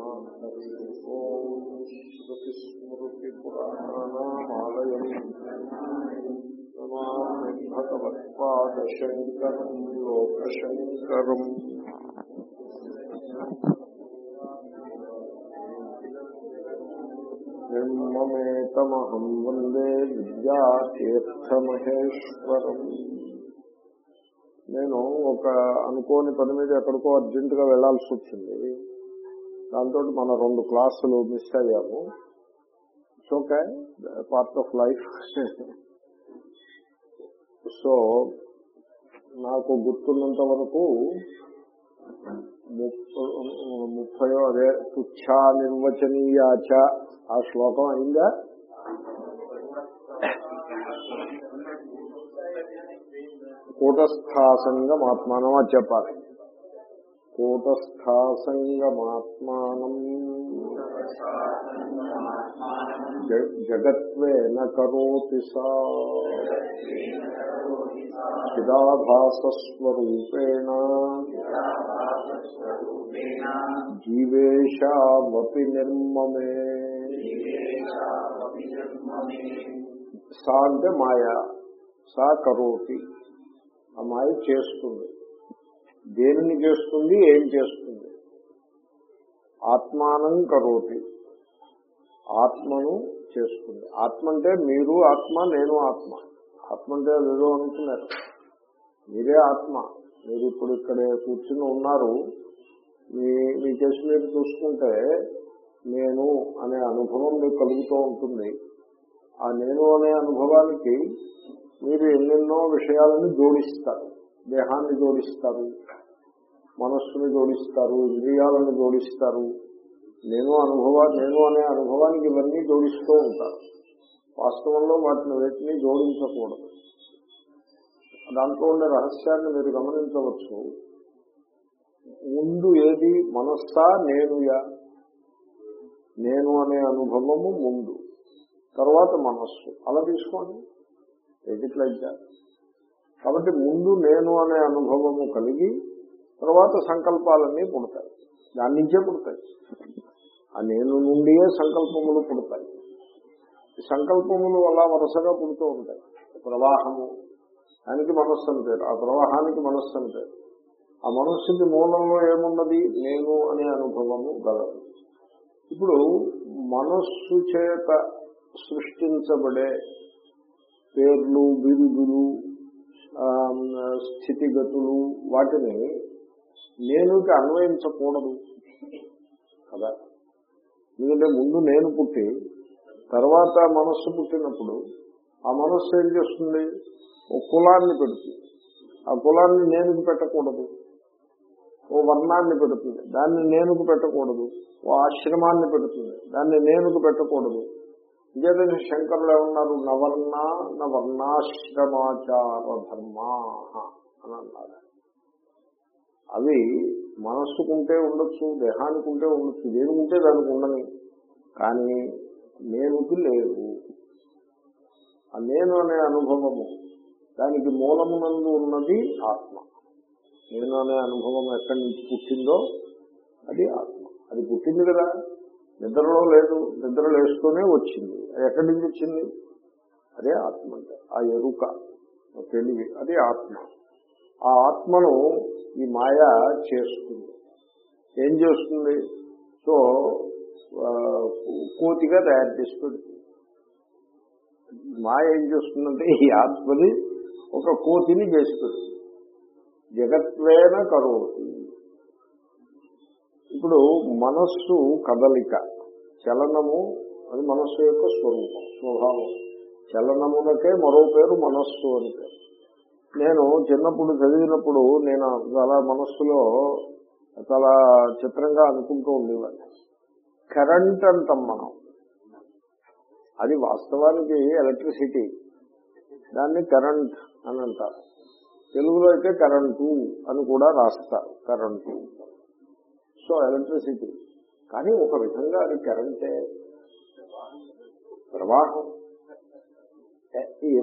హరి ఓం శ్రుతిస్మృతిపురాణానామాలయం నమామి భగవత్పాదశంకరం లోకశంకరం నిర్మమేతమహం వందే విద్యాతీర్థమహేశ్వరం. నేను ఒక అనుకోని పని మీద ఎక్కడికో అర్జెంటుగా వెళ్ళాల్సి వచ్చింది. దాంతో మన రెండు క్లాసులు మిస్ అయ్యాము. It's okay part of life so నాకు గుర్తున్నంత వరకు ముప్పయో అదే తుచ్చా నిర్వచనీయాచ ఆ శ్లోకం అయిందా? కూటస్థాసంగమాత్మానం అది చెప్పాలి. కూటస్థాసంగమాత్మానం జగత్వేన కరోతి సా చిదాభాసస్వరూపేణ జీవేశావపి నిర్మమే సా అంటే మాయ సా కరోతి ఆ మాయ చేస్తుంది. దేనిని చేస్తుంది ఏం చేస్తుంది? ఆత్మానం కరోతి. ఆత్మను చేస్తుంది. ఆత్మ అంటే మీరు ఆత్మ నేను ఆత్మ. ఆత్మ అంటే ఏదో అనుకున్నారు. మీరే ఆత్మ. మీరు ఇప్పుడు ఇక్కడ కూర్చుని ఉన్నారు. మీ మీ చేసి మీరు చూసుకుంటే నేను అనే అనుభవం మీకు కలుగుతూ ఉంటుంది. ఆ నేను అనే అనుభవానికి మీరు ఎన్నెన్నో విషయాలను జోడిస్తారు. దేహాన్ని జోడిస్తారు. మనస్సుని జోడిస్తారు ఇంద్రియాలను జోడిస్తారు. నేను అనుభవా నేను అనే అనుభవానికి ఇవన్నీ జోడిస్తూ ఉంటారు. వాస్తవంలో వాటిని వేటిని జోడించకూడదు. దాంట్లో ఉండే రహస్యాన్ని మీరు గమనించవచ్చు. ముందు ఏది మనస్సా నేనుయా నేను అనే అనుభవము ముందు. తర్వాత మనస్సు. అలా తీసుకోండి. ఎయిట్ కాబట్టి ముందు నేను అనే అనుభవము కలిగి తర్వాత సంకల్పాలన్నీ పుడతాయి. దాని నుంచే పుడతాయి. ఆ నేను నుండియే సంకల్పములు పుడతాయి. సంకల్పములు అలా వరుసగా పుడుతూ ఉంటాయి. ప్రవాహము దానికి మనస్సు అని పేరు. ఆ ప్రవాహానికి మనస్సు అని పేరు. ఆ మనస్సుకి మూలంలో ఏమున్నది? నేను అనే అనుభవము గలదు. ఇప్పుడు మనస్సు చేత సృష్టించబడే పేర్లు బిరుదులు స్థితిగతులు వాటిని నేనుకి అన్వయించకూడదు. కదా? ఎందుకంటే ముందు నేను పుట్టి తర్వాత మనస్సు పుట్టినప్పుడు ఆ మనస్సు ఏం చేస్తుంది? ఓ కులాన్ని పెడుతుంది. ఆ కులాన్ని నేనుకు పెట్టకూడదు. ఓ వర్ణాన్ని పెడుతుంది. దాన్ని నేనుకు పెట్టకూడదు. ఓ ఆశ్రమాన్ని పెడుతుంది. దాన్ని నేనుకు పెట్టకూడదు. ఇదేవిధంగా శంకరులు ఏమన్నారు? నవర్ణ నవర్ణాశ్రమాచార ధర్మా అని అన్నారు. అవి మనస్సుకుంటే ఉండొచ్చు దేహానికి ఉంటే ఉండొచ్చు దేనికుంటే దానికి ఉండని. కానీ నేనుకి లేవు. ఆ నేను అనే అనుభవము దానికి మూలమునందు ఉన్నది ఆత్మ. నేను అనే అనుభవం ఎక్కడి నుంచి పుట్టిందో అది ఆత్మ. అది పుట్టింది కదా. నిద్రలో లేదు నిద్ర లేస్తూనే వచ్చింది. అది ఎక్కడి నుంచి వచ్చింది? అదే ఆత్మ అంటే ఆ ఎరుక తెలివి అది ఆత్మ. ఆ ఆత్మను ఈ మాయ చేస్తుంది. ఏం చేస్తుంది? సో కోతిగా తయారు చేసి పెడుతుంది మాయ ఏం చేస్తుందంటే ఈ ఆత్మని ఒక కోతిని చేసి పెడుతుంది జగత్వేన కరోతి. ఇప్పుడు మనస్సు కదలిక చలనము అది మనస్సు యొక్క స్వరూపం స్వభావం. చలనమునకే మరో పేరు మనస్సు అని పేరు. నేను చిన్నప్పుడు చదివినప్పుడు నేను చాలా మనస్సులో చాలా చిత్రంగా అనుకుంటూ ఉండేవాడిని. కరెంట్ అంటాం మనం. అది వాస్తవానికి ఎలక్ట్రిసిటీ. దాన్ని కరెంట్ అని అంటారు. తెలుగులో అయితే కరెంటు అని కూడా రాస్తారు కరెంటు. So electricity. కానీ ఒక విధంగా అది కరెంటే. ప్రవాహం.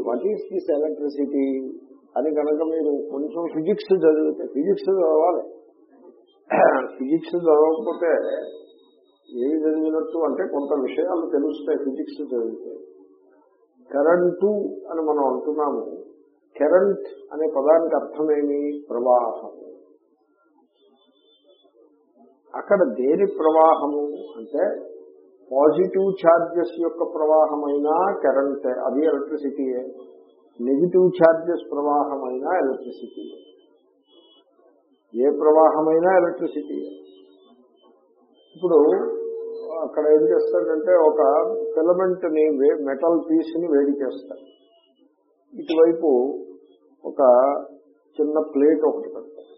వాట్ ఈస్ దిస్ ఎలక్ట్రిసిటీ అని కనుక మీరు కొంచెం ఫిజిక్స్ చదివితే ఫిజిక్స్ చదవాలి. ఫిజిక్స్ చదవకపోతే ఏమి చదివినట్టు అంటే కొంత విషయాలు తెలుస్తాయి ఫిజిక్స్ చదివితే. కరెంటు అని మనం అంటున్నాము. కరెంట్ అనే పదానికి అర్థమేమి? ప్రవాహము అక్కడ దేని ప్రవాహము అంటే పాజిటివ్ ఛార్జెస్ యొక్క ప్రవాహమైనా కరెంటే అది ఎలక్ట్రిసిటీయే. నెగిటివ్ ఛార్జెస్ ప్రవాహమైనా ఎలక్ట్రిసిటీ. ఏ ప్రవాహమైనా ఎలక్ట్రిసిటీ. ఇప్పుడు అక్కడ ఏం చేస్తాడంటే ఒక ఫిలమెంట్ని మెటల్ పీస్ని వేడి చేస్తాడు. ఇటువైపు ఒక చిన్న ప్లేట్ ఒకటి పెడతాడు.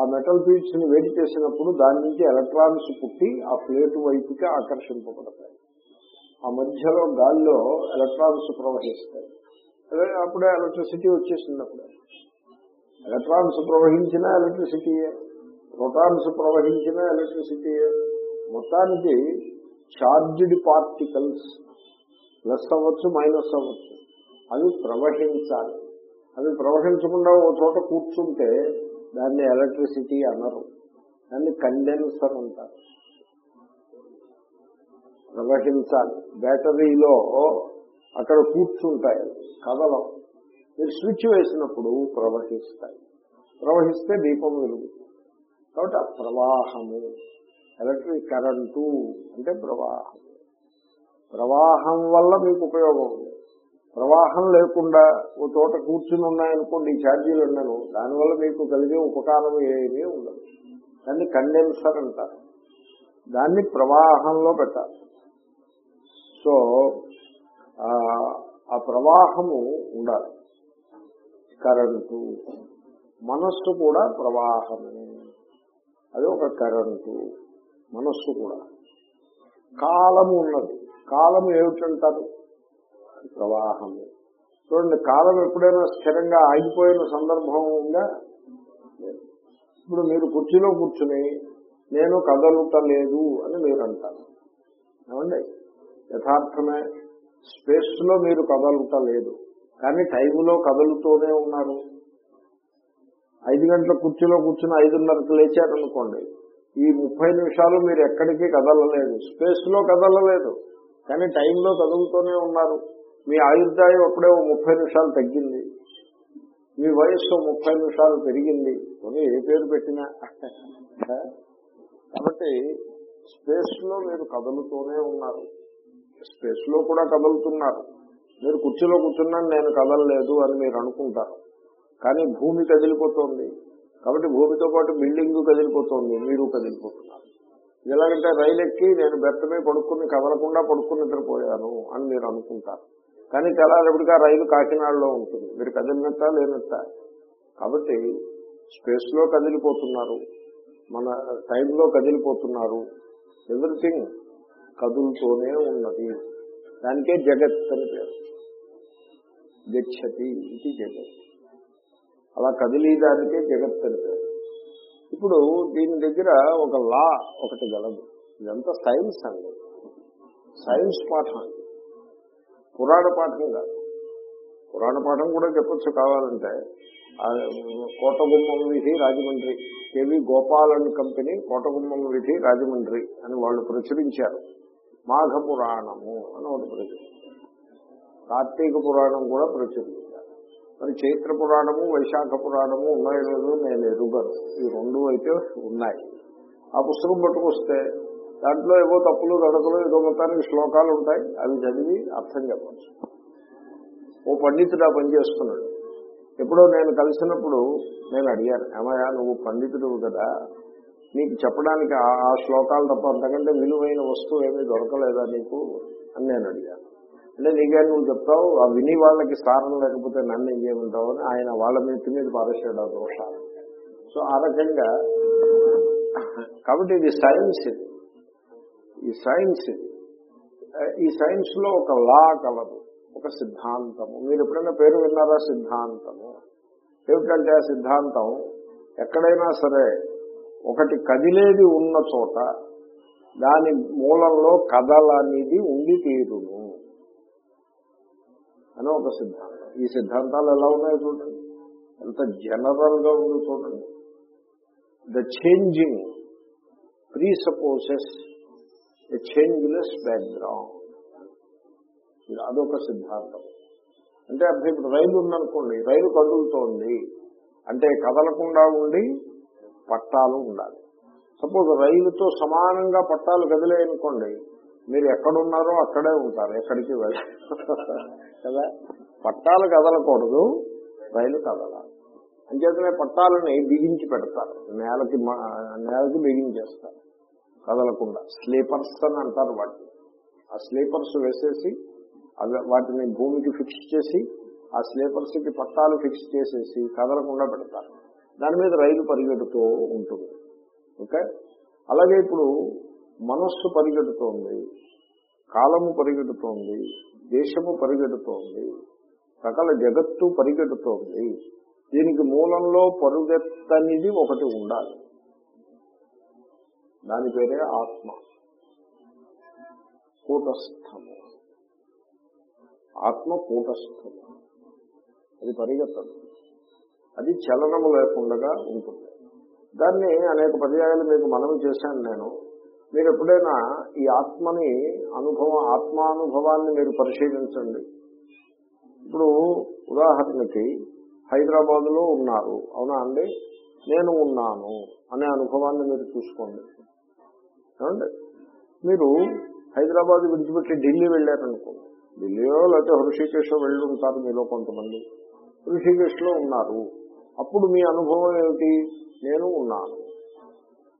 ఆ మెటల్ పీస్ని వేడి చేసినప్పుడు దాని నుంచి ఎలక్ట్రాన్స్ పుట్టి ఆ ప్లేట్ వైపుకి ఆకర్షింపబడతాయి. ఆ మధ్యలో గాల్లో ఎలక్ట్రాన్స్ ప్రవహిస్తాయి. అప్పుడే ఎలక్ట్రిసిటీ వచ్చేసింది అప్పుడే ఎలక్ట్రాన్స్ ప్రవహించిన ఎలక్ట్రిసిటీయే ప్రోటాన్స్ ప్రవహించిన ఎలక్ట్రిసిటీయే మొత్తానికి చార్జ్డ్ పార్టికల్స్ ప్లస్ అవ్వచ్చు మైనస్ అవ్వచ్చు. అవి ప్రవహించాలి. అవి ప్రవహించకుండా ఒక చోట కూర్చుంటే దాన్ని ఎలక్ట్రిసిటీ అనరు. దాన్ని కండెన్సర్ అంటారు. ప్రవహించాలి. బ్యాటరీలో అక్కడ కూర్చుంటాయి. కదలం. మీరు స్విచ్ వేసినప్పుడు ప్రవహిస్తాయి. ప్రవహిస్తే దీపం వెలుగుతుంది. కాబట్టి ఆ ప్రవాహము ఎలక్ట్రిక్ కరెంటు అంటే ప్రవాహం. ప్రవాహం వల్ల మీకు ఉపయోగం ఉంది. ప్రవాహం లేకుండా ఓ తోట కూర్చుని ఉన్నాయనుకోండి ఈ ఛార్జీలు ఉన్నాను దానివల్ల మీకు కలిగే ఉపకారం ఏమీ ఉండదు. దాన్ని కండెన్సర్ అంటారు. దాన్ని ప్రవాహంలో పెట్టాలి. సో ఆ ప్రవాహము ఉండాలి. కరెంటు. మనస్సు కూడా ప్రవాహమే. అది ఒక కరెంటు. మనస్సు కూడా. కాలము ఉన్నది. కాలము ఏమిటంటారు? ప్రవాహము. చూడండి కాలం ఎప్పుడైనా స్థిరంగా ఆగిపోయిన సందర్భం ఉందా? ఇప్పుడు మీరు కుర్చీలో కూర్చుని నేను కదలుటలేదు అని మీరు అంటారు ఏమండి? యథార్థమే. స్పేస్లో మీరు కదలటలేదు కానీ టైంలో కదులుతూనే ఉన్నారు. ఐదు గంటల కుర్చీలో కూర్చుని ఐదున్నరకు లేచారనుకోండి ఈ ముప్పై నిమిషాలు మీరు ఎక్కడికి కదలలేదు. స్పేస్లో కదలలేదు కానీ టైంలో కదులుతూనే ఉన్నారు. మీ ఆయుర్దాయం అప్పుడే ఓ ముప్పై నిమిషాలు తగ్గింది. మీ వయస్సు ముప్పై నిమిషాలు పెరిగింది. కొన్ని ఏ పేరు పెట్టినా? కాబట్టి స్పేస్లో మీరు కదులుతూనే ఉన్నారు. స్పేస్లో కూడా కదులుతున్నారు. మీరు కుర్చీలో కూర్చున్నాను నేను కదలలేదు అని మీరు అనుకుంటారు. కానీ భూమి కదిలిపోతుంది. కాబట్టి భూమితో పాటు బిల్డింగ్ కదిలిపోతుంది. మీరు కదిలిపోతున్నారు. ఎలాగంటే రైలు ఎక్కి నేను బెత్తమే పడుకుని కదలకుండా పడుకుని నిద్రపోయాను అని మీరు అనుకుంటారు. కానీ తెల్లారేపటికి ఆ రైలు కాకినాడలో ఉంటుంది. మీరు కదిలినట్ట లేనట్ట? కాబట్టి స్పేస్లో కదిలిపోతున్నారు. మన టైంలో కదిలిపోతున్నారు. ఎవ్రీథింగ్ కదులుతూనే ఉన్నది. దానికే జగత్ అని పేరు. గచ్చతి ఇది జగత్. అలా కదిలీదానికే జగత్ అని పేరు. ఇప్పుడు దీని దగ్గర ఒక లా ఒకటి గలదు. ఇదంతా సైన్స్ అండి. సైన్స్ పాఠం. పురాణ పాఠం కాదు. పురాణ పాఠం కూడా చెప్పొచ్చు కావాలంటే. కోటగుమ్మం విధి Rajahmundry. KV Gopal and company Kotagummam విధి రాజమండ్రి అని వాళ్ళు ప్రచురించారు. మాఘ పురాణము అని ఒకటి ప్రచురించారు కార్తీక పురాణం కూడా ప్రచురించారు మరి చైత్ర పురాణము వైశాఖ పురాణము ఉన్నాయో లేదో నేను ఎరుగను. ఈ రెండు అయితే ఉన్నాయి. ఆ పుస్తకం పట్టుకొస్తే దాంట్లో ఏవో తప్పులు దడకలు ఏదో మొత్తానికి శ్లోకాలు ఉంటాయి. అవి చదివి అర్థం చెప్పచ్చు. ఓ పండితుడు ఆ పని చేస్తున్నాడు. ఎప్పుడో నేను కలిసినప్పుడు నేను అడిగాను ఏమయ్యా నువ్వు పండితుడు కదా నీకు చెప్పడానికి ఆ శ్లోకాలు తప్ప అంతకంటే విలువైన వస్తువు ఏమీ దొరకలేదా నీకు అని నేను అడిగాను. అంటే నీకే నువ్వు చెప్తావు ఆ విని వాళ్ళకి సారం లేకపోతే నన్ను ఏం చేయమంటావు అని ఆయన వాళ్ళ మీద మీద పారేసాడు ఆ దోషాలు. సో ఆ రకంగా కాబట్టి ఇది సైన్స్ ఇది ఈ సైన్స్ ఇది ఈ సైన్స్లో ఒక లా కలదు ఒక సిద్ధాంతము. మీరు ఎప్పుడైనా పేరు విన్నారా సిద్ధాంతము? ఏమిటంటే ఆ సిద్ధాంతం ఎక్కడైనా సరే ఒకటి కదిలేది ఉన్న చోట దాని మూలంలో కదలనేది ఉండి తీరును అని ఒక సిద్ధాంతం. ఈ సిద్ధాంతాలు ఎలా ఉన్నాయో చూడండి. ఎంత జనరల్గా ఉందో చూడండి. The changing presupposes a changeless background అదొక సిద్ధాంతం. అంటే అర్థం ఇప్పుడు రైలు ఉందనుకోండి రైలు కదులుతోంది. అంటే కదలకుండా ఉండి పట్టాలు ఉండాలి. సపోజ్ రైలుతో సమానంగా పట్టాలు కదిలేయనుకోండి మీరు ఎక్కడున్నారో అక్కడే ఉంటారు ఎక్కడికి వెళ్ళి కదా? పట్టాలు కదలకూడదు రైలు కదలాలి. అంచేతనే పట్టాలని బిగించి పెడతారు. నేలకి నేలకి బిగించేస్తారు. కదలకుండా. స్లీపర్స్ అని అంటారు వాటిని. ఆ స్లీపర్స్ వేసేసి అవి వాటిని భూమికి ఫిక్స్ చేసి ఆ స్లీపర్స్కి పట్టాలు ఫిక్స్ చేసేసి కదలకుండా పెడతారు. దాని మీద రైలు పరిగెడుతూ ఉంటుంది. ఓకే? అలాగే ఇప్పుడు మనస్సు పరిగెడుతోంది కాలము పరిగెడుతోంది దేశము పరిగెడుతోంది సకల జగత్తు పరిగెడుతోంది. దీనికి మూలంలో పరుగెత్తనిది ఒకటి ఉండాలి. దాని పేరే ఆత్మ. కూటస్థము. ఆత్మ కూటస్థము. అది పరిగెత్తదు. అది చలనము లేకుండా ఉంటుంది. దాన్ని అనేక పర్యాయాలు మీకు మనవి చేశాను నేను. మీరు ఎప్పుడైనా ఈ ఆత్మని అనుభవం ఆత్మానుభవాన్ని మీరు పరిశీలించండి. ఇప్పుడు ఉదాహరణకి హైదరాబాద్లో ఉన్నారు. అవునా అండి? నేను ఉన్నాను అనే అనుభవాన్ని మీరు చూసుకోండి. ఏమండి? మీరు హైదరాబాద్ విడిచిపెట్టి ఢిల్లీ వెళ్ళారనుకోండి. ఢిల్లీలో లేకపోతే హృషికేశ్ వెళ్ళి ఉంటారు మీలో కొంతమంది. ఋషికేశ్లో ఉన్నారు. అప్పుడు మీ అనుభవం ఏమిటి? నేను ఉన్నాను.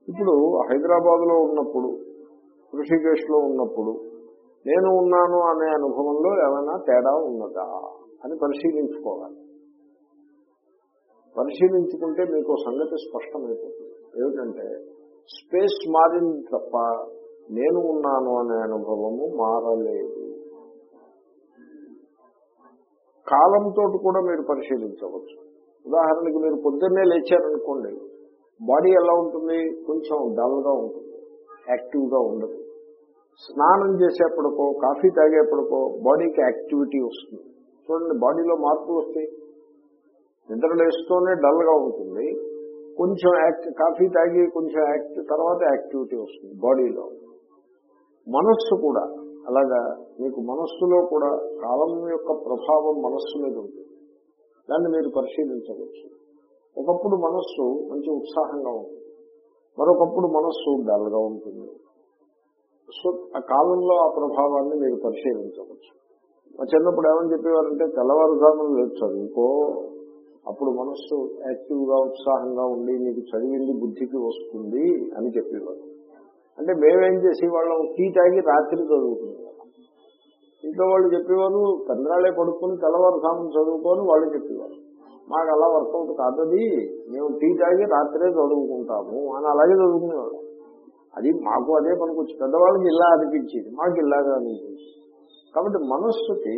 ఇప్పుడు హైదరాబాద్లో ఉన్నప్పుడు ఋషికేశ్లో ఉన్నప్పుడు నేను ఉన్నాను అనే అనుభవంలో ఏమైనా తేడా ఉన్నదా అని పరిశీలించుకోవాలి. పరిశీలించుకుంటే మీకు సంగతి స్పష్టమైపోతుంది. ఏమిటంటే స్పేస్ మారింది తప్ప నేను ఉన్నాను అనే అనుభవము మారలేదు. కాలంతో కూడా మీరు పరిశీలించవచ్చు. ఉదాహరణకి మీరు పొద్దున్నే లేచారనుకోండి బాడీ ఎలా ఉంటుంది? కొంచెం డల్గా ఉంటుంది యాక్టివ్గా ఉండదు. స్నానం చేసేప్పటికో కాఫీ తాగేప్పటికో బాడీకి యాక్టివిటీ వస్తుంది. చూడండి బాడీలో మార్పులు వస్తాయి. నిద్ర లేస్తూనే ఉంటుంది. కొంచెం యాక్ట్ కాఫీ తాగి కొంచెం యాక్ట్ తర్వాత యాక్టివిటీ వస్తుంది బాడీలో. మనస్సు కూడా అలాగా మీకు మనస్సులో కూడా కాలం యొక్క ప్రభావం మనస్సు మీద ఉంటుంది. దాన్ని మీరు పరిశీలించవచ్చు. ఒకప్పుడు మనస్సు మంచి ఉత్సాహంగా ఉంటుంది. మరొకప్పుడు మనస్సు డల్గా ఉంటుంది. సో ఆ కాలంలో ఆ ప్రభావాన్ని మీరు పరిశీలించవచ్చు. మా చిన్నప్పుడు ఏమని చెప్పేవారంటే తెల్లవారుజామున లేదు చదువుకో అప్పుడు మనస్సు యాక్టివ్గా ఉత్సాహంగా ఉండి నీకు చదివింది బుద్ధికి వస్తుంది అని చెప్పేవారు. అంటే మేమేం చేసేవాళ్ళం? టీ తాగి రాత్రి చదువుకునేవాళ్ళం. ఇంట్లో వాళ్ళు చెప్పేవారు చంద్రాలే పడుకుని తెల్లవారుసాము చదువుకొని వాళ్ళు చెప్పేవారు మాకు అలా వర్కౌట్ కాదది. మేము టీ తాగి రాత్రే చదువుకుంటాము అని అలాగే చదువుకునేవాళ్ళం. అది మాకు అదే పనికొచ్చి పెద్దవాళ్ళకి ఇలా అనిపించేది మాకు ఇలాగా అనిపించింది. కాబట్టి మనస్సుకి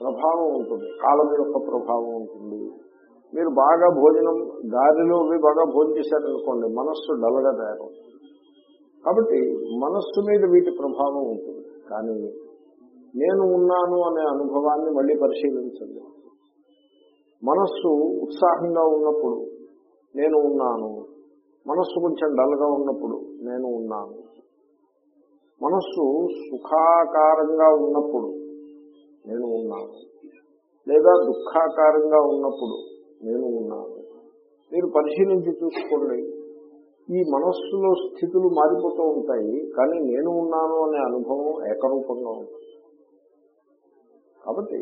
ప్రభావం ఉంటుంది కాలం యొక్క ప్రభావం ఉంటుంది. మీరు బాగా భోజనం దారిలో బాగా భోజనం చేశారనుకోండి మనస్సు డల్గా తయారవుతుంది. కాబట్టి మనస్సు మీద వీటి ప్రభావం ఉంటుంది. కానీ నేను ఉన్నాను అనే అనుభవాన్ని మళ్ళీ పరిశీలించండి. మనస్సు ఉత్సాహంగా ఉన్నప్పుడు నేను ఉన్నాను. మనస్సు కొంచెం డల్గా ఉన్నప్పుడు నేను ఉన్నాను. మనస్సు సుఖాకారంగా ఉన్నప్పుడు నేను ఉన్నాను. లేదా దుఃఖాకారంగా ఉన్నప్పుడు నేను ఉన్నాను. మీరు పరిశీలించి చూసుకోండి. ఈ మనస్సులో స్థితులు మారిపోతూ ఉంటాయి కానీ నేను ఉన్నాను అనే అనుభవం ఏకరూపంగా ఉంటుంది. కాబట్టి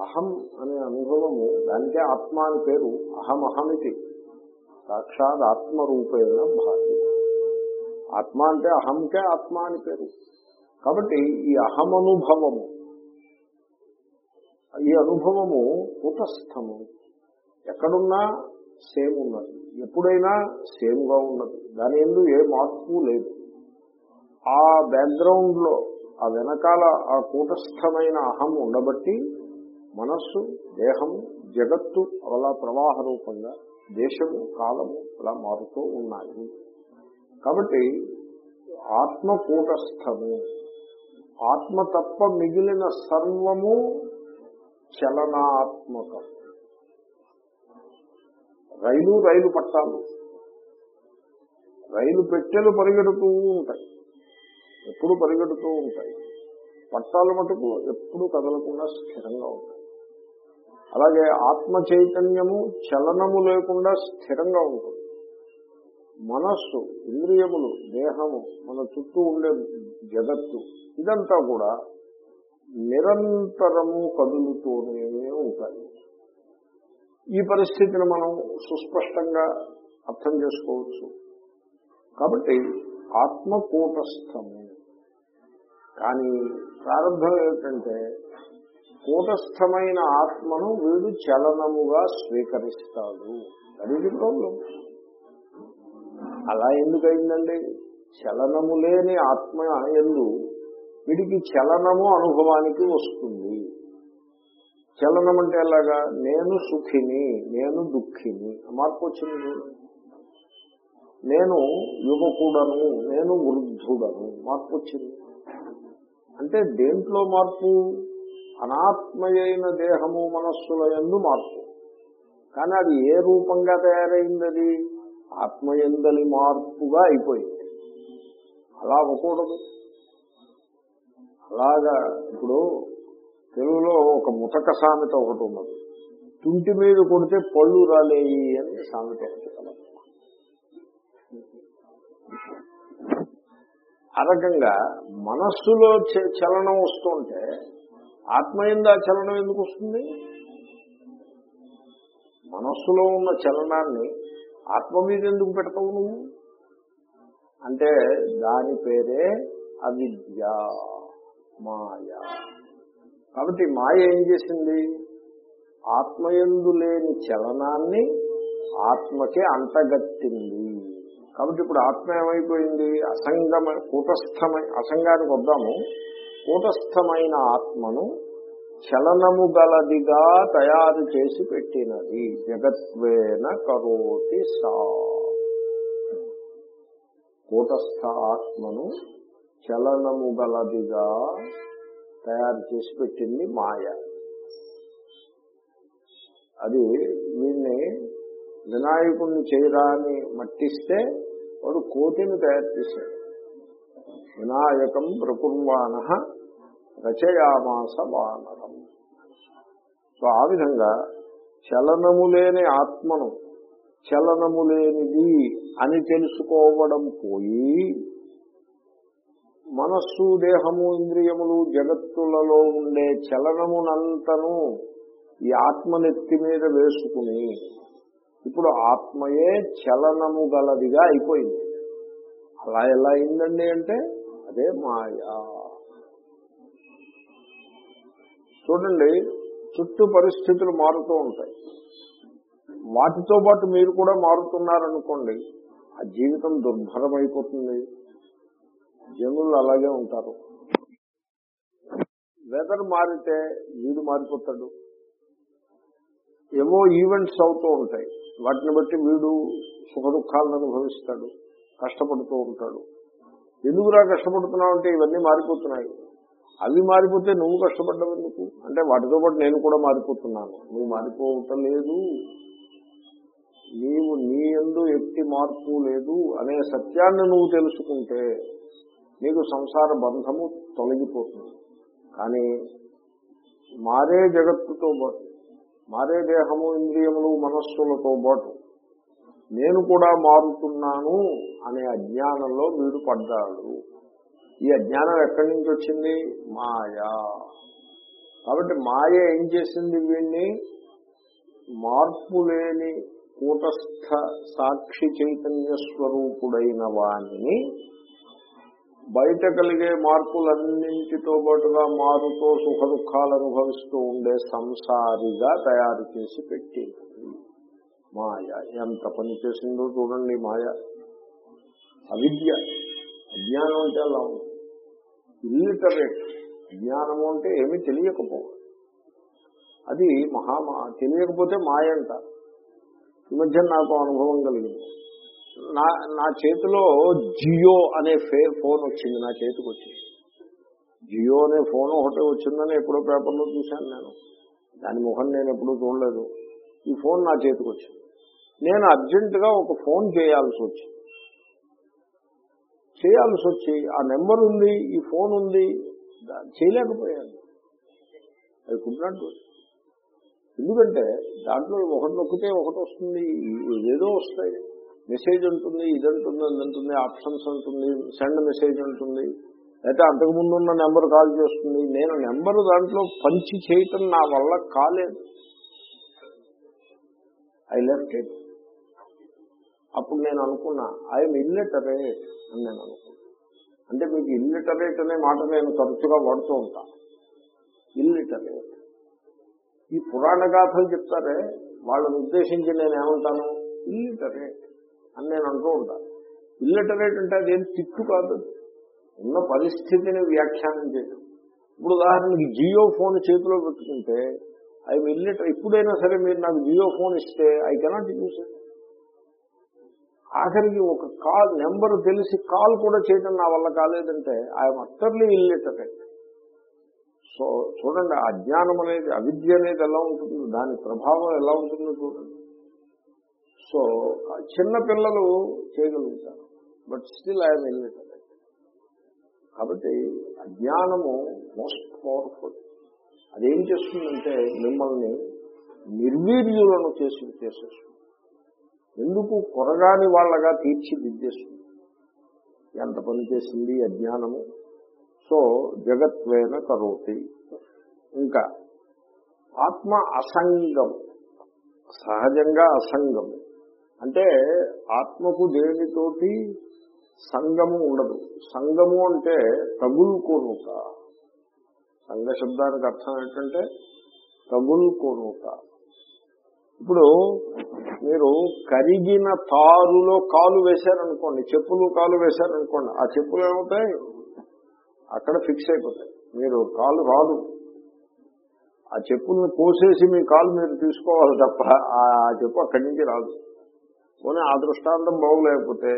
అహం అనే అనుభవము దానికే ఆత్మ అని పేరు అహం అహమితి సాక్షాత్ ఆత్మరూపేణ భాతి. ఆత్మ అంటే అహంకే ఆత్మ అని పేరు. కాబట్టి ఈ అహం ఈ అనుభవము కుటస్థము ఎక్కడున్నా సేమ్ ఉన్నది. ఎప్పుడైనా సేమ్గా ఉన్నది. దాని ఎందు ఏ మార్పు లేదు. ఆ బ్యాక్గ్రౌండ్లో ఆ వెనకాల ఆ కూటస్థమైన అహం ఉండబట్టి మనస్సు దేహము జగత్తు అలా ప్రవాహ రూపంగా దేశము కాలము అలా మారుతూ ఉన్నాయి. కాబట్టి ఆత్మ కూటస్థము ఆత్మ తప్ప మిగిలిన సర్వము చలనాత్మకం. రైలు రైలు పట్టాలు. రైలు పెట్టెలు పరిగెడుతూ ఉంటాయి. ఎప్పుడు పరిగెడుతూ ఉంటాయి. పట్టాలు మటుకు ఎప్పుడు కదలకుండా స్థిరంగా ఉంటాయి. అలాగే ఆత్మ చైతన్యము చలనము లేకుండా స్థిరంగా ఉంటుంది. మనస్సు ఇంద్రియములు దేహము మన చుట్టూ ఉండే జగత్తు ఇదంతా కూడా నిరంతరము కదులుతూనే ఉంటాయి. ఈ పరిస్థితిని మనం సుస్పష్టంగా అర్థం చేసుకోవచ్చు. కాబట్టి ఆత్మకూటస్థము. కానీ ప్రారంభం ఏమిటంటే కూటస్థమైన ఆత్మను వీడు చలనముగా స్వీకరిస్తాడు. అది ప్రాబ్లం అలా ఎందుకయిందండి? చలనము లేని ఆత్మ ఎందు వీడికి చలనము అనుభవానికి వస్తుంది. చలనం అంటే ఎలాగా? నేను సుఖిని నేను దుఃఖిని. మార్పు వచ్చింది నేను యువకుడను నేను వృద్ధుడను. మార్పు వచ్చింది. అంటే దేంట్లో మార్పు? అనాత్మయైన దేహము మనస్సుల ఎందు మార్పు. కానీ అది ఏ రూపంగా తయారైంది ఆత్మయందలి మార్పుగా అయిపోయింది. అలా అవ్వకూడదు. అలాగా ఇప్పుడు తెలుగులో ఒక ముతక సామెత ఒకటి ఉన్నది. తుంటి మీద కొడితే పళ్ళు రాలేయి అని సామెత ఒకటి ఆ రకంగా మనస్సులో చలనం వస్తుంటే ఆత్మయంద చలనం ఎందుకు వస్తుంది? మనస్సులో ఉన్న చలనాన్ని ఆత్మ మీద ఎందుకు పెడతావు నువ్వు? అంటే దాని పేరే అవిద్య మాయా. కాబట్టి మాయ ఏం చేసింది? ఆత్మయందు లేని చలనాన్ని ఆత్మకే అంటగట్టింది. కాబట్టి ఇప్పుడు ఆత్మ ఏమైపోయింది? అసంగమ కూటస్థమై అసంగానికి వద్దాము. కూటస్థమైన ఆత్మను చలనము గలదిగా తయారు చేసి పెట్టినది. జగత్వేన కరోతి సా. కూటస్థ ఆత్మను చలనము గలదిగా తయారు చేసి పెట్టింది మాయ. అది వీడిని వినాయకుణ్ణి చేయరా అని మట్టిస్తే వాడు కోటిని తయారు చేశాడు. వినాయకం ప్రకుర్వాణ రచయామాస వానరం. సో ఆ విధంగా చలనము లేని ఆత్మను చలనము లేనిది అని తెలుసుకోవడం పోయి మనస్సు దేహము ఇంద్రియములు జగత్తులలో ఉండే చలనమునంతను ఈ ఆత్మనెత్తి మీద వేసుకుని ఇప్పుడు ఆత్మయే చలనము గలదిగా అయిపోయింది. అలా ఎలా అయిందండి అంటే అదే మాయా. చూడండి చుట్టూ పరిస్థితులు మారుతూ ఉంటాయి. వాటితో పాటు మీరు కూడా మారుతున్నారనుకోండి ఆ జీవితం దుర్భరమైపోతుంది. జనులు అలాగే ఉంటారు. వెదర్ మారితే వీడు మారిపోతాడు. ఏమో ఈవెంట్స్ అవుతూ ఉంటాయి. వాటిని బట్టి వీడు సుఖ దుఃఖాలను అనుభవిస్తాడు. కష్టపడుతూ ఉంటాడు. ఎందుకురా కష్టపడుతున్నావు అంటే ఇవన్నీ మారిపోతున్నాయి. అవి మారిపోతే నువ్వు కష్టపడ్డావు ఎందుకు? అంటే వాటితో పాటు నేను కూడా మారిపోతున్నాను. నువ్వు మారిపోవటం లేదు. నీవు నీ ఎందు ఎట్టి మార్పు లేదు అనే సత్యాన్ని నువ్వు తెలుసుకుంటే మీకు సంసార బంధము తొలగిపోతుంది. కానీ మారే జగత్తుతో పాటు మారే దేహము ఇంద్రియములు మనస్సులతో పాటు నేను కూడా మారుతున్నాను అనే అజ్ఞానంలో వీడు పడ్డాడు. ఈ అజ్ఞానం ఎక్కడి నుంచి వచ్చింది? మాయా. కాబట్టి మాయ ఏం చేసింది వీడిని మార్పు లేని కూటస్థ సాక్షి చైతన్య స్వరూపుడైన వాణిని బయట కలిగే మార్పులన్నింటితో పాటుగా మారుతో సుఖ దుఃఖాలు అనుభవిస్తూ ఉండే సంసారిగా తయారు చేసి పెట్టింది. మాయ ఎంత పని చేసిందో చూడండి మాయ. అవిద్య. అజ్ఞానం అంటే అలా ఉంది. ఇల్లిటరేట్. జ్ఞానము అంటే ఏమీ తెలియకపోవడం. అది మహామా తెలియకపోతే మాయ అంట. ఈ మధ్య నాకు అనుభవం కలిగింది. నా నా చేతిలో జియో అనే ఫే ఫోన్ వచ్చింది నా చేతికి వచ్చింది జియో అనే ఫోన్ ఒకటి వచ్చిందని ఎప్పుడో పేపర్లో చూశాను నేను. దాని ముఖం నేను ఎప్పుడూ చూడలేదు. ఈ ఫోన్ నా చేతికి వచ్చింది. నేను అర్జెంటుగా ఒక ఫోన్ చేయాల్సి వచ్చింది చేయాల్సి వచ్చి ఆ నెంబర్ ఉంది ఈ ఫోన్ ఉంది చేయలేకపోయాను. అది కుడ్ ఎందుకంటే దాంట్లో ఒకటి నొక్కితే ఒకటి వస్తుంది ఏదో వస్తాయి. మెసేజ్ ఉంటుంది ఇది ఉంటుంది అది ఉంటుంది ఆప్షన్స్ ఉంటుంది సెండ్ మెసేజ్ ఉంటుంది. అయితే అంతకు ముందున్న నెంబర్ కాల్ చేస్తుంది. నేను నెంబర్ దాంట్లో పంచి చేయటం నా వల్ల కాలేదు. I left it. అప్పుడు నేను అనుకున్నా ఐఎమ్ ఇల్లిటరేట్ అని నేను అనుకున్నా. అంటే మీకు ఇల్లిటరేట్ అనే మాట నేను తరచుగా వాడుతూ ఉంటాను ఇల్లిటరేట్. ఈ పురాణ గాథలు చెప్తారే వాళ్ళని ఉద్దేశించి నేను ఏమంటాను? ఇల్లిటరేట్. అని నేను అంటూ ఉంటాను ఇల్లటరేట్ అంటే అదేం తిట్టు కాదు. ఉన్న పరిస్థితిని వ్యాఖ్యానం చేయడం ఇప్పుడు ఉదాహరణకి జియో ఫోన్ చేతిలో పెట్టుకుంటే ఐ ఇల్లటర్ ఇప్పుడైనా సరే మీరు నాకు జియో ఫోన్ ఇస్తే ఐ కెనాట్ యూస్ ఇట్. ఆఖరికి ఒక కాల్ నెంబర్ తెలిసి కాల్ కూడా చేయడం నా వల్ల కాలేదంటే ఐఎమ్ అట్టర్లీ ఇల్లిటరేట్. సో చూడండి అజ్ఞానం అనేది అవిద్య అనేది ఎలా ఉంటుంది దాని ప్రభావం ఎలా ఉంటుందో చూడండి. సో చిన్న పిల్లలు చేయగలుగుతారు. బట్ స్టిల్ ఐఎమ్ ఎలివేటెడ్ కాబట్టి అజ్ఞానము మోస్ట్ పవర్ఫుల్ అదేం చేస్తుందంటే మిమ్మల్ని నిర్వీర్యులను చేసి చేసేస్తుంది. ఎందుకు? కొరగాని వాళ్ళగా తీర్చిదిద్దేస్తుంది. ఎంత పని చేసింది అజ్ఞానము సో జగత్వేన కరోతి. ఇంకా ఆత్మ అసంగం. సహజంగా అసంగము అంటే ఆత్మకు దేనితోటి సంగము ఉండదు. సంగము అంటే తగులుకోనుక సంఘ శబ్దానికి అర్థం ఏంటంటే తగులుకోనుక ఇప్పుడు మీరు కరిగిన తారులో కాలు వేశారనుకోండి చెప్పులు కాలు వేశారనుకోండి ఆ చెప్పులు ఏమవుతాయి? అక్కడ ఫిక్స్ అయిపోతాయి. మీరు కాలు రాదు. ఆ చెప్పుల్ని పోసేసి మీ కాలు మీరు తీసుకోవాలి తప్ప ఆ చెప్పు అక్కడి నుంచి రాదు. పోనీ ఆ దృష్టాంతం బాగులేకపోతే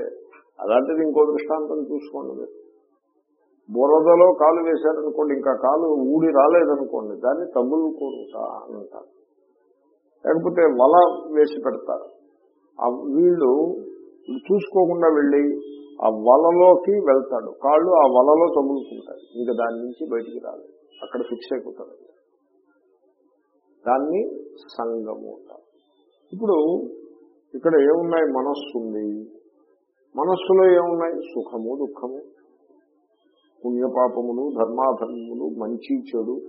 అలాంటిది ఇంకో దృష్టాంతం చూసుకోండి మీరు. బురదలో కాలు వేశారనుకోండి ఇంకా కాలు ఊడి రాలేదనుకోండి దాన్ని తగులుకుంటా అని అంటారు. లేకపోతే వల వేసి పెడతారు. ఆ వీళ్ళు చూసుకోకుండా వెళ్ళి ఆ వలలోకి వెళ్తాడు. కాళ్ళు ఆ వలలో తగులుకుంటాయి. ఇంకా దాని నుంచి బయటికి రాలేదు. అక్కడ ఫిక్స్ అయిపోతాడు. దాన్ని సంగము ఇప్పుడు ఇక్కడ ఏమున్నాయి? మనస్సు ఉంది మనస్సులో ఏమున్నాయి? సుఖము దుఃఖము. పుణ్యపాపములు ధర్మాధర్మములు మంచి చెడు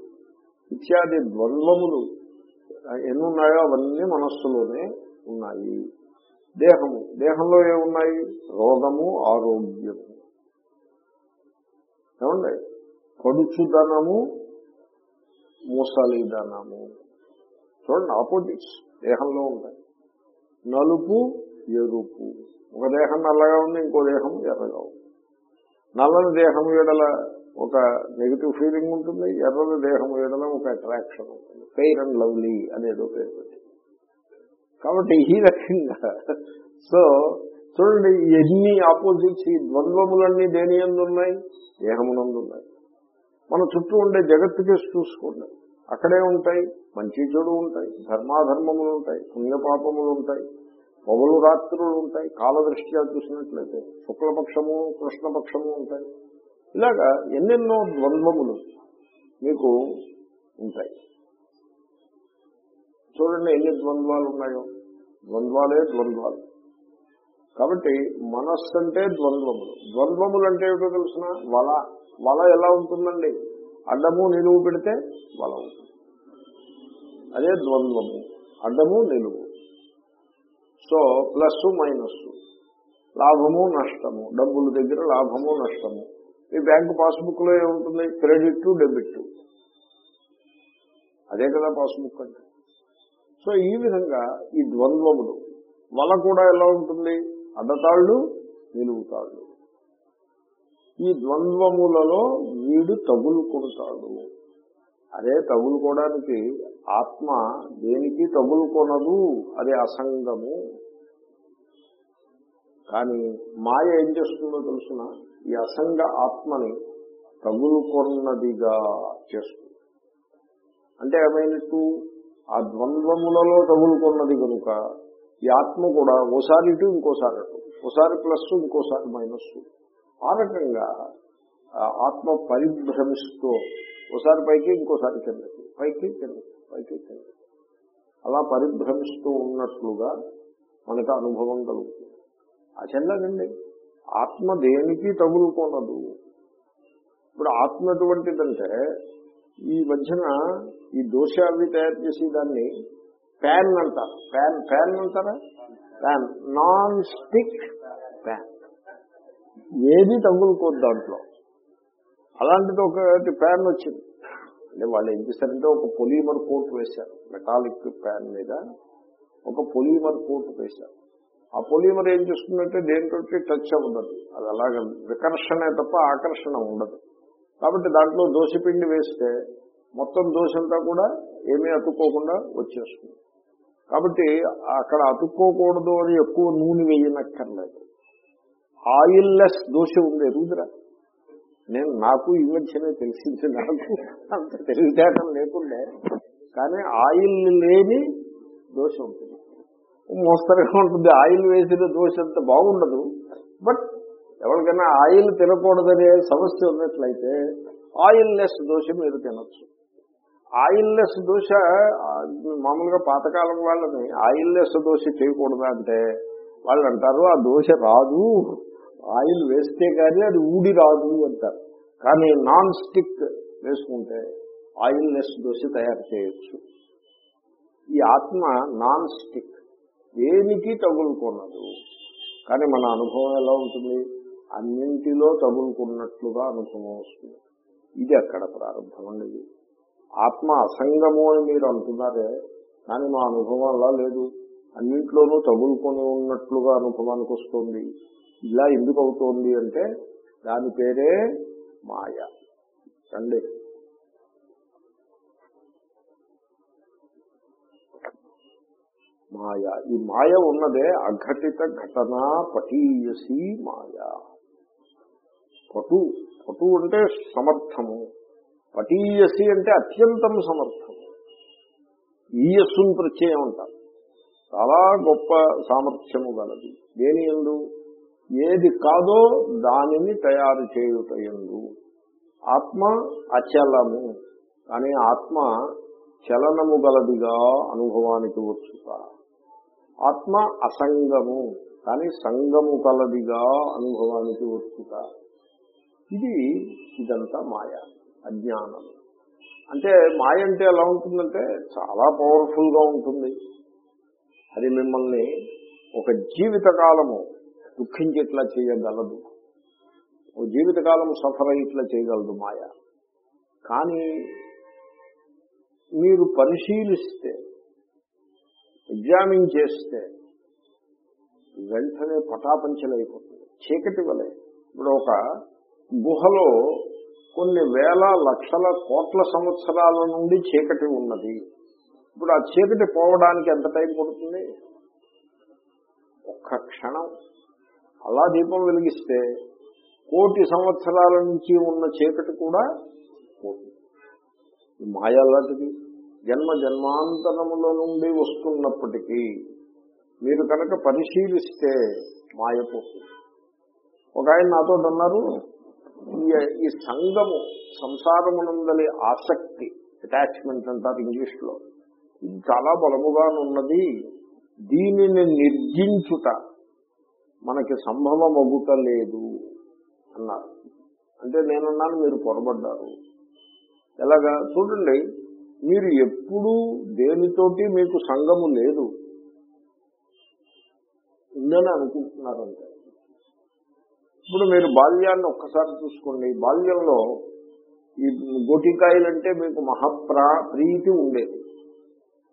ఇత్యాది ద్వంద్వములు. ఎన్నున్నాయో అవన్నీ మనస్సులోనే ఉన్నాయి. దేహము. దేహంలో ఏమున్నాయి? రోగము ఆరోగ్యము. ఏమండి? పడుచుదనము ముసలిదనము. చూడండి ఆపోజిట్స్ దేహంలో ఉంటాయి. నలుపు ఎరుపు. ఒక దేహం నల్లగా ఉంది ఇంకో దేహం ఎర్రగా ఉంది. నల్లని దేహం ఏడల ఒక నెగిటివ్ ఫీలింగ్ ఉంటుంది ఎర్రని దేహం ఏడల ఒక అట్రాక్షన్ ఉంటుంది. ఫెయిర్ అండ్ లవ్లీ అనేదో పేరు కాబట్టి ఈ రకంగా సో చూడండి ఎన్ని ఆపోజిట్స్ ఈ ద్వంద్వములన్నీ దేని ఎందున్నాయి ఉన్నాయి దేహమునందు ఉన్నాయి మన చుట్టూ ఉండే జగత్తు కేసు చూసుకోండి. అక్కడే ఉంటాయి. మంచి చెడు ఉంటాయి. ధర్మాధర్మములు ఉంటాయి. పుణ్యపాపములు ఉంటాయి. పౌలు రాత్రులు ఉంటాయి. కాలదృష్ట్యా చూసినట్లయితే శుక్లపక్షము కృష్ణపక్షము ఉంటాయి. ఇలాగా ఎన్నెన్నో ద్వంద్వములు మీకు ఉంటాయి. చూడండి ఎన్ని ద్వంద్వాలు ఉన్నాయో. ద్వంద్వాలే ద్వంద్వాలు. కాబట్టి మనస్సు అంటే ద్వంద్వములు. ద్వంద్వములు అంటే ఏమిటో తెలిసిన? వల. వల ఎలా ఉంటుందండి? అడ్డము నిలువు పెడితే బలం. అదే ద్వంద్వము. అడ్డము నిలువు. సో ప్లస్ మైనస్ లాభము నష్టము. డబ్బుల దగ్గర లాభము నష్టము. మీ బ్యాంకు పాస్బుక్లో ఏముంటుంది? క్రెడిట్ డెబిట్ అదే కదా పాస్బుక్ అంటే. సో ఈ విధంగా ఈ ద్వంద్వములు. వల కూడా ఎలా ఉంటుంది? అడ్డతాళ్ళు నిలువుతాళ్ళు. ఈ ద్వంద్వములలో వీడు తగులుకుంటాడు అదే తగులుకోవడానికి ఆత్మ దేనికి తగులుకొనదు అది అసంగము. కానీ మాయ ఏం చేస్తుందో తెలుసిన? ఈ అసంగ ఆత్మని తగులుకొన్నదిగా చేస్తుంది. అంటే ఏమైనట్టు? ఆ ద్వంద్వములలో తగులుకున్నది కనుక ఈ ఆత్మ కూడా ఓసారి ఇటు ఇంకోసారి అటు. ఓసారి ప్లస్ ఇంకోసారి మైనస్ ఆ రకంగా ఆత్మ పరిభ్రమిస్తూ ఒకసారి పైకి ఇంకోసారి కిందకి పైకి కిందకి పైకి కిందకి. అలా పరిభ్రమిస్తూ ఉన్నట్లుగా మనకు అనుభవం కలుగుతుంది. అచెల్లదండి ఆత్మ దేనికి తగులుకోనదు. ఇప్పుడు ఆత్మ ఎటువంటిదంటే ఈ మధ్యన ఈ దోశ అవి తయారు చేసి దాన్ని ప్యాన్ అంటారు. ప్యాన్ ప్యాన్ అంటారా? Pan non stick pan. ఏది తగులుకోదు దాంట్లో. అలాంటిది ఒకటి ప్యాన్ వచ్చింది. అంటే వాళ్ళు ఏం చేశారంటే ఒక పొలిమర్ కోట్ వేశారు. మెటాలిక్ ప్యాన్ మీద ఒక పొలిమర్ కోట్ వేశారు. ఆ పొలిమర్ ఏం చేస్తుందంటే దేంతో టచ్ అవ్వదు. అది అలాగే వికర్షణే తప్ప ఆకర్షణ ఉండదు. కాబట్టి దాంట్లో దోశపిండి వేస్తే మొత్తం దోశంతా కూడా ఏమీ అతుక్కోకుండా వచ్చేస్తుంది. కాబట్టి అక్కడ అతుక్కోకూడదు అని ఎక్కువ నూనె వేయనక్కర్లేదు. ఆయిల్లెస్ దోష దోశ ఉంది ఎరుగుదరా నేను నాకు ఈ మధ్యనే తెలిసింది నాకు అంత తెలివితేటం లేకుండే కానీ ఆయిల్ లేని దోశ ఉంటుంది. మోస్తరుగా ఉంటుంది ఆయిల్ వేసిన దోశ అంత బాగుండదు. బట్ ఎవరికైనా ఆయిల్ తినకూడదనే సమస్య ఉన్నట్లయితే ఆయిల్లెస్ దోశ మీరు తినొచ్చు. ఆయిల్లెస్ దోష దోశ మామూలుగా పాతకాలం వాళ్ళని ఆయిల్లెస్ దోష దోశ చేయకూడదా అంటే వాళ్ళు అంటారు ఆ దోశ రాదు. ఆయిల్ వేస్తే కానీ అది ఊడి రాదు అంటారు. కానీ నాన్ స్టిక్ వేసుకుంటే ఆయిల్ లెస్ దోశ తయారు చేయొచ్చు. ఈ ఆత్మ నాన్ స్టిక్. దేనికి తగులుకున్నదు? కానీ మన అనుభవం ఎలా ఉంటుంది? అన్నింటిలో తగులుకున్నట్లుగా అనుభవం వస్తుంది. ఇది అక్కడ ప్రారంభం అండి. ఆత్మ అసంగము అని మీరు అంటున్నారే కానీ మా అనుభవం అలా లేదు. అన్నింట్లోనూ తగులుకొని ఉన్నట్లుగా అనుభవానికి వస్తుంది. ఇలా ఎందుకు అవుతోంది అంటే దాని పేరే మాయ. సండే. మాయ. ఈ మాయ ఉన్నదే అఘటిత ఘటన పటీయసి మాయ. పటు. పటు అంటే సమర్థము. పటీయసి అంటే అత్యంతం సమర్థము. ఈయస్సును ప్రత్యయం అంటారు. చాలా గొప్ప సామర్థ్యము గలది. దేని ఎందు? ఏది కాదో దానిని తయారు చేయుట ఎందు. ఆత్మ అచలము కానీ ఆత్మ చలనము గలదిగా అనుభవానికి వచ్చుట. ఆత్మ అసంగము కానీ సంగము కలదిగా అనుభవానికి వచ్చుట. ఇది ఇదంతా మాయ అజ్ఞానం. అంటే మాయ అంటే ఎలా ఉంటుందంటే చాలా పవర్ఫుల్గా ఉంటుంది. అది మిమ్మల్ని ఒక జీవిత కాలము దుఃఖించేట్లా చేయగలదు? ఓ జీవితకాలం సఫర్ అయ్యేట్లా చేయగలదు మాయ. కానీ మీరు పరిశీలిస్తే ఎగ్జామిన్ చేస్తే వెంటనే పటాపంచలైపోతుంది. చీకటి వలె. ఇప్పుడు ఒక గుహలో కొన్ని వేల లక్షల కోట్ల సంవత్సరాల నుండి చీకటి ఉన్నది. ఇప్పుడు ఆ చీకటి పోవడానికి ఎంత టైం పడుతుంది? ఒక్క క్షణం. అలా దీపం వెలిగిస్తే కోటి సంవత్సరాల నుంచి ఉన్న చీకటి కూడా పోతుంది. ఈ మాయ జన్మ జన్మాంతరముల నుండి వస్తున్నప్పటికీ మీరు కనుక పరిశీలిస్తే మాయ పోతుంది. ఒక ఆయన నాతో అన్నారు ఈ- సంఘము సంసారమునందలి ఆసక్తి అటాచ్మెంట్ అంటారు ఇంగ్లీష్లో ఇది చాలా బలముగా ఉన్నది దీనిని నిర్జించుట మనకి సంభవం లేదు అన్నారు. అంటే నేనున్నాను మీరు పొరబడ్డారు. ఎలాగా? చూడండి మీరు ఎప్పుడూ దేనితోటి మీకు సంఘము లేదు ఉందని అనుకుంటున్నారంటే. ఇప్పుడు మీరు బాల్యాన్ని ఒక్కసారి చూసుకోండి. బాల్యంలో ఈ గోటికాయలంటే మీకు మహాప్రా ప్రీతి ఉండేది.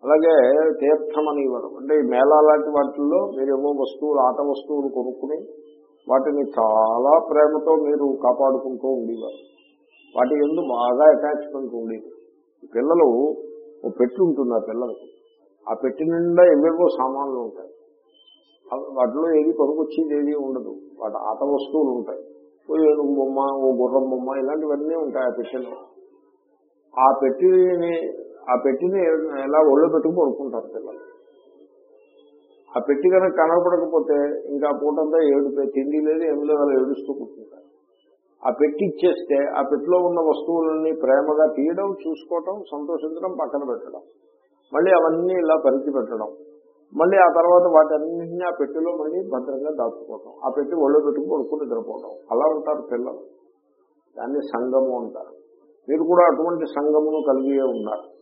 అలాగే తీర్థం అనేవారు అంటే ఈ మేళా లాంటి వాటిల్లో మీరేమో వస్తువులు ఆట వస్తువులు కొనుక్కుని వాటిని చాలా ప్రేమతో మీరు కాపాడుకుంటూ ఉండేవారు. వాటి ఎందు బాగా అటాచ్మెంట్ ఉండేది. పిల్లలు ఓ పెట్టి ఉంటుంది ఆ పిల్లలకి. ఆ పెట్టి నిండా ఎవేవో సామాన్లు ఉంటాయి. వాటిలో ఏది కొనుకొచ్చేది ఏది ఉండదు. వాటి ఆట వస్తువులు ఉంటాయి. ఓ ఏనుగు బొమ్మ ఓ గుర్రం బొమ్మ ఇలాంటివన్నీ ఉంటాయి ఆ పెట్టిలో. ఆ పెట్టిని ఆ పెట్టిని ఎలా ఒళ్ళు పెట్టుకు కొనుక్కుంటారు పిల్లలు. ఆ పెట్టి కనుక కనపడకపోతే ఇంకా పూటంతా ఏడుపే తిండి లేదు ఏమి లేదు అలా ఏడుస్తూ కూర్చుంటారు. ఆ పెట్టి ఇచ్చేస్తే ఆ పెట్టిలో ఉన్న వస్తువులన్నీ ప్రేమగా తీయడం చూసుకోవటం సంతోషించడం పక్కన పెట్టడం. మళ్ళీ అవన్నీ ఇలా పరిచి పెట్టడం. మళ్ళీ ఆ తర్వాత వాటన్నింటినీ ఆ పెట్టెలో మళ్ళీ భద్రంగా దాచుకోవటం. ఆ పెట్టి ఒళ్ళు పెట్టుకు పడుకుని నిద్రపోవడం అలా ఉంటారు పిల్లలు. దాన్ని సంగము అంటారు. మీరు కూడా అటువంటి సంగమును కలిగి ఉన్నారు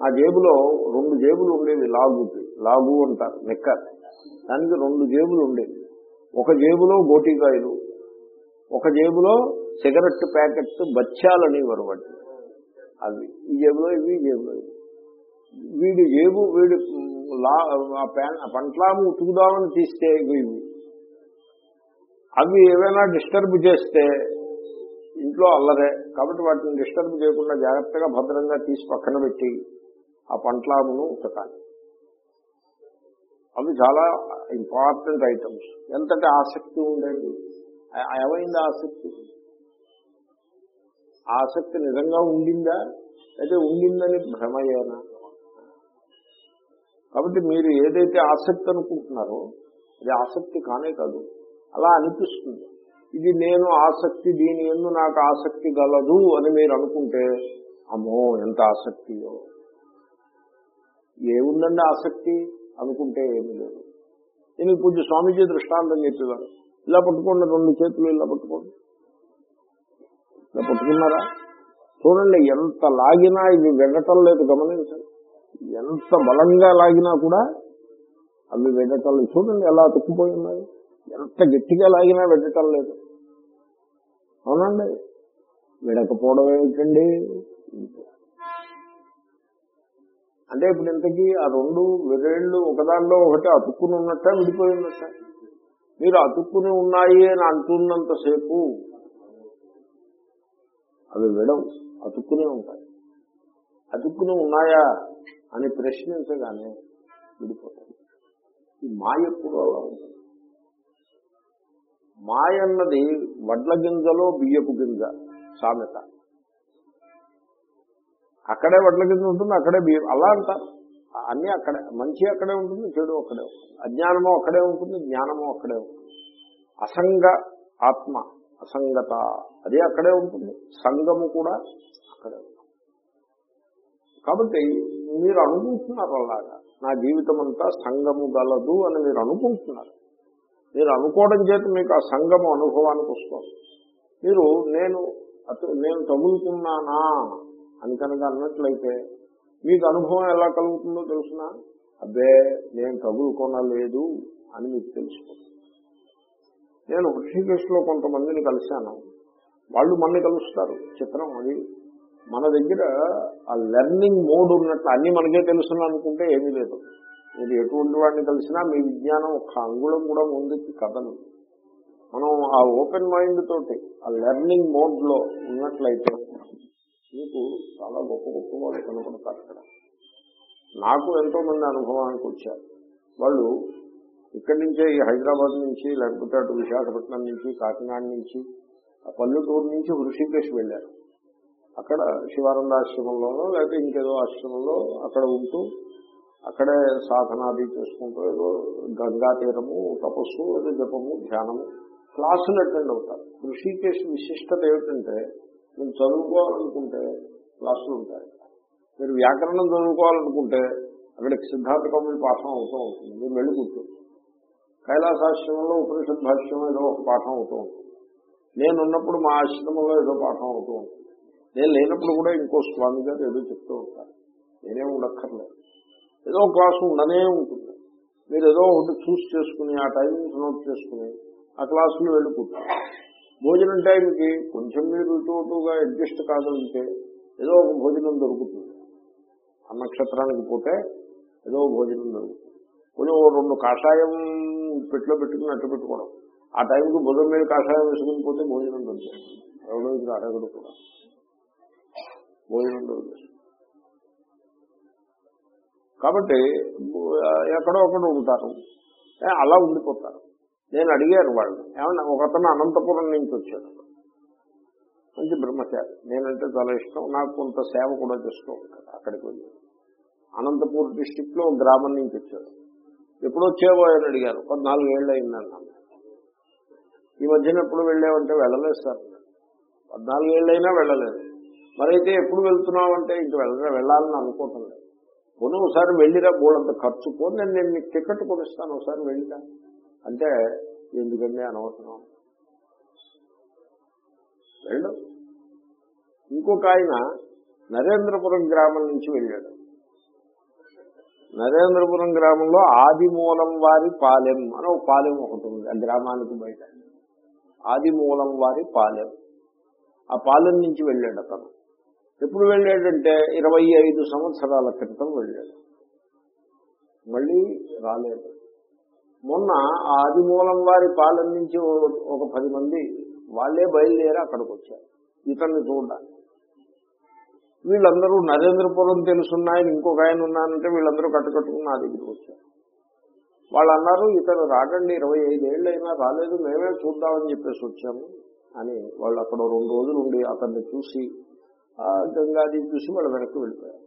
నా జేబులో రెండు జేబులు ఉండేవి లాగుకి లాగు అంటారు నిక్కర్ దానికి రెండు జేబులు ఉండేవి. ఒక జేబులో గోటికాయలు ఒక జేబులో సిగరెట్ ప్యాకెట్స్ బచ్చాలని వాటి అవి ఈ జేబులో ఇవి ఈ జేబులో. వీడి జేబు వీడి లా ఆ పంట్లాము ఉతుకుదామని తీస్తే ఇవి ఇవి. అవి ఏవైనా డిస్టర్బ్ చేస్తే ఇంట్లో అల్లరే. కాబట్టి వాటిని డిస్టర్బ్ చేయకుండా జాగ్రత్తగా భద్రంగా తీసి పక్కన పెట్టి ఆ పంట్లామును ఉతకాలి. అవి చాలా ఇంపార్టెంట్ ఐటమ్స్. ఎంతటి ఆసక్తి ఉండేది ఏమైంది ఆసక్తి? ఆసక్తి నిజంగా ఉండిందా? అయితే ఉండిందని భ్రమయేనా? కాబట్టి మీరు ఏదైతే ఆసక్తి అనుకుంటున్నారో అది ఆసక్తి కానే కాదు. అలా అనిపిస్తుంది. ఇది నేను ఆసక్తి దీని ఎందు నాకు ఆసక్తి గలదు అని మీరు అనుకుంటే అమ్మో ఎంత ఆసక్తియో. ఏముందండి ఆసక్తి? అనుకుంటే ఏమీ లేదు. నేను పూజ స్వామీజీ దృష్టాంతం చెప్పేవారు. ఇలా పట్టుకోండి రెండు చేతులు ఇలా పట్టుకోండి. ఇలా పట్టుకున్నారా? చూడండి ఎంత లాగినా ఇవి వెళ్ళటం లేదు గమనించండి. ఎంత బలంగా లాగినా కూడా అవి వెళ్ళటం లేదు. చూడండి ఎలా అతుక్కుపోయి ఉన్నాయి. ఎంత గట్టిగా లాగినా వెళ్ళటం లేదు. అవునండి. విడకపోవడం ఏమిటండి? అంటే ఇప్పుడు ఇంతకీ ఆ రెండు విరేళ్ళు ఒకదానిలో ఒకటి అతుక్కుని ఉన్నట్ట విడిపోయి ఉన్నట్ట? మీరు అతుక్కుని ఉన్నాయి అని అంటున్నంతసేపు అవి విడవు అతుక్కునే ఉంటాయి. అతుక్కుని ఉన్నాయా అని ప్రశ్నించగానే విడిపోతాయి. ఈ మాయ ఎప్పుడు అలా ఉంటుంది. మాయ అన్నది వడ్ల గింజలో బియ్యపు గింజ సామెత. అక్కడే వడ్ల కింద ఉంటుంది అక్కడే బియ్యం అలా అంటారు అన్నీ అక్కడే మంచి అక్కడే ఉంటుంది చెడు అక్కడే ఉంటుంది. అజ్ఞానము అక్కడే ఉంటుంది జ్ఞానము అక్కడే ఉంటుంది. అసంగ ఆత్మ అసంగత అది అక్కడే ఉంటుంది. సంగము కూడా అక్కడే ఉంటుంది. కాబట్టి మీరు అనుకుంటున్నారు అలాగా నా జీవితం అంతా సంగము గలదు అని మీరు అనుకుంటున్నారు. మీరు అనుకోవడం చేత మీకు ఆ సంగము అనుభవానికి వస్తుంది. మీరు నేను అత- నేను తగులుకున్నానా అని కనుక అన్నట్లయితే మీకు అనుభవం ఎలా కలుగుతుందో తెలుసిన? అబ్బే నేను తగులుకొనలేదు అని మీకు తెలుసుకోండి నేను హృషికేశ్లో కొంతమందిని కలిశాను. వాళ్ళు మనని కలుస్తారు. చిత్రం అది. మన దగ్గర ఆ లెర్నింగ్ మోడ్ ఉన్నట్లు అన్ని మనకే తెలుసును అనుకుంటే ఏమీ లేదు. మీరు ఎటువంటి వాడిని కలిసినా మీ విజ్ఞానం ఒక అంగుళం కూడా ముందుకి కథను మనం ఆ ఓపెన్ మైండ్ తోటి ఆ లెర్నింగ్ మోడ్లో ఉన్నట్లయితే మీకు చాలా గొప్ప గొప్ప వాళ్ళు కనపడతారు ఇక్కడ. నాకు ఎంతో మంది అనుభవానికి వచ్చారు. వాళ్ళు ఇక్కడి నుంచే ఈ హైదరాబాద్ నుంచి లేకపోతే అటు విశాఖపట్నం నుంచి కాకినాడ నుంచి పల్లెటూరు నుంచి హృషికేశ్ వెళ్ళారు. అక్కడ శివానంద ఆశ్రమంలోనో లేకపోతే ఇంకేదో ఆశ్రమంలో అక్కడ ఉంటూ అక్కడే సాధనాది చేసుకుంటూ ఏదో గంగా తీరము తపస్సు ఏదో జపము ధ్యానము క్లాసులు అటెండ్ అవుతారు. ఋషికేశ్ విశిష్టత ఏమిటంటే మీరు చదువుకోవాలనుకుంటే క్లాసులు ఉంటాయి. మీరు వ్యాకరణం చదువుకోవాలనుకుంటే అక్కడికి సిద్ధార్థ కవులు పాఠం అవుతూ ఉంటుంది. మీరు వెళ్ళి కూర్చోండి కైలాసాశ్రమంలో ఉపనిషద్ భాష్యం ఏదో ఒక పాఠం అవుతూ ఉంటుంది. నేను ఉన్నప్పుడు మా ఆశ్రమంలో ఏదో పాఠం అవుతూ ఉంటుంది. నేను లేనప్పుడు కూడా ఇంకో స్వామి గారు ఏదో చెప్తూ ఉంటారు. నేనేం ఉండక్కర్లేదు. ఏదో క్లాసు ఉండనే ఉంటుంది. మీరు ఏదో ఒకటి చూస్ చేసుకుని ఆ టైమింగ్స్ నోట్ చేసుకుని ఆ క్లాసులో వెళ్ళి కూర్చోండి భోజనం టైంకి కొంచెం మీరు చోటుగా అడ్జస్ట్ కాగలిగితే ఏదో ఒక భోజనం దొరుకుతుంది. ఆ నక్షత్రానికి పోతే ఏదో భోజనం దొరుకుతుంది. కొంచెం రెండు కాషాయం పెట్టిలో పెట్టుకుని అట్టు పెట్టుకోవడం. ఆ టైంకి భుజం మీద కాషాయం వేసుకుని పోతే భోజనం దొరుకుతుంది ఎవరో ఇది అడగడు కూడా. భోజనం దొరుకుతుంది కాబట్టి ఎక్కడో ఒకడు ఉంటారు. ఏ, అలా ఉండిపోతారు. నేను అడిగారు వాళ్ళు. ఏమన్నా ఒక అతను అనంతపురం నుంచి వచ్చాడు. మంచి బ్రహ్మచారి. నేనంటే చాలా ఇష్టం. నాకు కొంత సేవ కూడా చేస్తూ ఉంటాడు అక్కడికి వెళ్ళి. అనంతపూర్ డిస్టిక్లో గ్రామం నుంచి వచ్చాడు. ఎప్పుడు వచ్చేవో అని అడిగారు. పద్నాలుగు ఏళ్ళు అయిందన్నాను ఈ మధ్యన ఎప్పుడు వెళ్ళావంటే వెళ్ళలేదు సార్. పద్నాలుగు ఏళ్ళైనా వెళ్ళలేదు. మరైతే ఎప్పుడు వెళ్తున్నావు అంటే ఇంక వెళ్ళ వెళ్ళాలని అనుకోవటం లేదు. పోనీ ఒకసారి వెళ్ళిరా బోళ్ళంత ఖర్చు. పోనీ నేను నేను మీకు టికెట్ కొనిస్తాను. ఒకసారి వెళ్ళిరా. అంటే ఎందుకండి అనవసరం? వెళ్ళు. ఇంకొక ఆయన నరేంద్రపురం గ్రామం నుంచి వెళ్ళాడు. నరేంద్రపురం గ్రామంలో ఆదిమూలం వారి పాలెం అని ఒక పాలెం ఒకటి ఉంది ఆ గ్రామానికి బయట. ఆదిమూలం వారి పాలెం. ఆ పాలెం నుంచి వెళ్ళాడు అతను. ఎప్పుడు వెళ్ళాడంటే ఇరవై ఐదు సంవత్సరాల క్రితం వెళ్ళాడు. మళ్ళీ రాలేదు. మొన్న ఆదిమూలం వారి పాలెం నుంచి ఒక పది మంది వాళ్ళే బయలుదేరి అక్కడికి వచ్చారు ఇతన్ని చూడడానికి. వీళ్ళందరూ నరేంద్రపురం తెలుసున్నాయని ఇంకొక ఆయన ఉన్నానంటే వీళ్ళందరూ కట్టుకట్టుకుని నా దగ్గరికి వచ్చారు. వాళ్ళు అన్నారు ఇతను రాకండి ఇరవై ఐదేళ్ళైనా రాలేదు మేమే చూద్దామని చెప్పేసి వచ్చాము. అని వాళ్ళు అక్కడ రెండు రోజులు ఉండి అతన్ని చూసి ఆ గంగాది చూసి వాళ్ళు వెనక్కి వెళ్ళిపోయారు.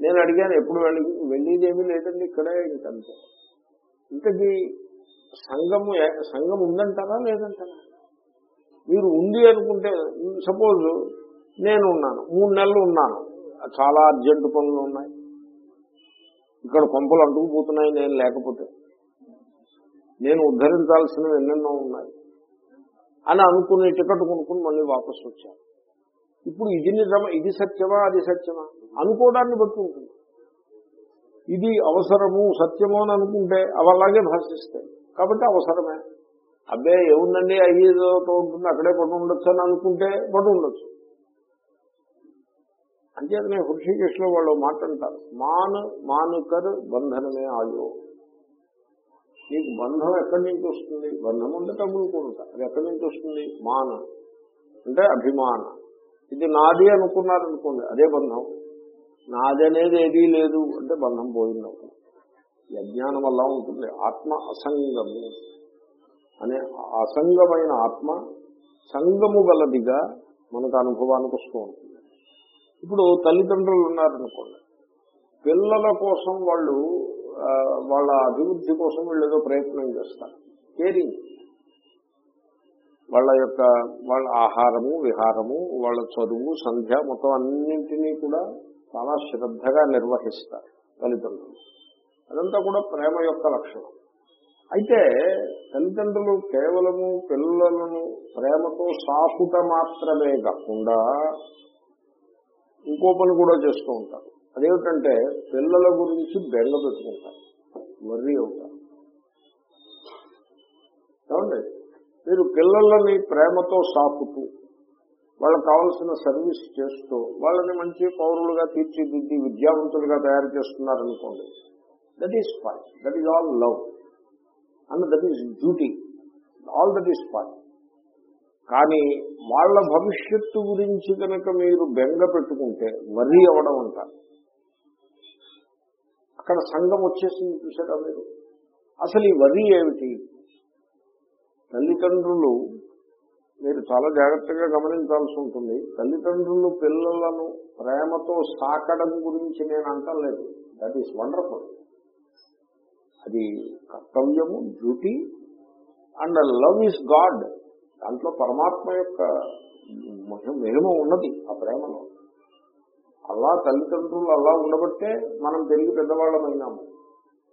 నేను అడిగాను ఎప్పుడు వెళ్ళి వెళ్ళేదేమీ లేదండి ఇక్కడే ఇంకంతే. ఇంతకీ సంఘము సంఘం ఉందంటారా లేదంటారా? మీరు ఉంది అనుకుంటే సపోజ్ నేను ఉన్నాను మూడు నెలలు ఉన్నాను చాలా అర్జెంటు పనులు ఉన్నాయి. ఇక్కడ కొంపలు అంటుకుపోతున్నాయి నేను లేకపోతే. నేను ఉద్ధరించాల్సినవి ఎన్నెన్నో ఉన్నాయి. అని అనుకుని టికెట్ కొనుక్కుని మళ్ళీ వాపసు వచ్చాను. ఇప్పుడు ఇది నిజమా ఇది సత్యమా అది సత్యమా? అనుకోవడాన్ని బట్టి ఉంటుంది. ఇది అవసరము సత్యము అని అనుకుంటే అవి అలాగే భాషిస్తాయి. కాబట్టి అవసరమే. అబ్బే ఏముందండి? అయ్యేదో ఉంటుంది అక్కడే పట్టు ఉండొచ్చు అని అనుకుంటే పట్టు ఉండొచ్చు. అంచేతనే హృషికేశ్లో వాళ్ళు మాట్లాడతారు మాను మానుకర్ బంధనమే ఆయో నీకు బంధం ఎక్కడి నుంచి వస్తుంది? బంధం అంటే తగులుకుంటా అది ఎక్కడి నుంచి వస్తుంది? మాన. అంటే అభిమాన. ఇది నాది అనుకున్నారనుకోండి అదే బంధం. నాది అనేది ఏదీ లేదు అంటే బంధం పోయింది అవుతుంది ఈ అజ్ఞానం వల్ల ఉంటుంది. ఆత్మ అసంగము అనే అసంగమైన ఆత్మ సంగము గలదిగా మనకు అనుభవానికి వస్తూ ఉంటుంది. ఇప్పుడు తల్లిదండ్రులు ఉన్నారనుకోండి. పిల్లల కోసం వాళ్ళు వాళ్ళ అభివృద్ధి కోసం వీళ్ళు ఏదో ప్రయత్నం చేస్తారు. కేరింగ్ వాళ్ళ యొక్క వాళ్ళ ఆహారము విహారము వాళ్ళ చదువు సంధ్య మొత్తం అన్నింటినీ కూడా చాలా శ్రద్ధగా నిర్వహిస్తారు తల్లిదండ్రులు. అదంతా కూడా ప్రేమ యొక్క లక్షణం. అయితే తల్లిదండ్రులు కేవలము పిల్లలను ప్రేమతో సాకుట మాత్రమే కాకుండా ఇంకో పని కూడా చేస్తూ ఉంటారు. అదేమిటంటే పిల్లల గురించి బెంగ పెట్టుకుంటారు. వర్రీ అవుతారు. ఏమండి? మీరు పిల్లలని ప్రేమతో సాకుతూ వాళ్ళకి కావాల్సిన సర్వీస్ చేస్తూ వాళ్ళని మంచి పౌరులుగా తీర్చిదిద్ది విద్యావంతులుగా తయారు చేస్తున్నారనుకోండి that is fine that is all love and that is duty all that is fine కానీ వాళ్ళ భవిష్యత్తు గురించి కనుక మీరు బెంగ పెట్టుకుంటే వర్రీ అవ్వడం అంటారు. అక్కడ సంఘం వచ్చేసింది చూసారా మీరు? అసలు ఈ వరి ఏమిటి? తల్లిదండ్రులు మీరు చాలా జాగ్రత్తగా గమనించాల్సి ఉంటుంది. తల్లిదండ్రులు పిల్లలను ప్రేమతో సాకడం గురించి నేను అంటలేదు. దట్ ఈస్ వండర్ఫుల్ అది కర్తవ్యము duty and love is God. దాంట్లో పరమాత్మ యొక్క మహిమ మహిమ ఉన్నది ఆ ప్రేమలో. అలా తల్లిదండ్రులు అలా ఉండబట్టే మనం పెరిగి పెద్దవాళ్ళమైనాము.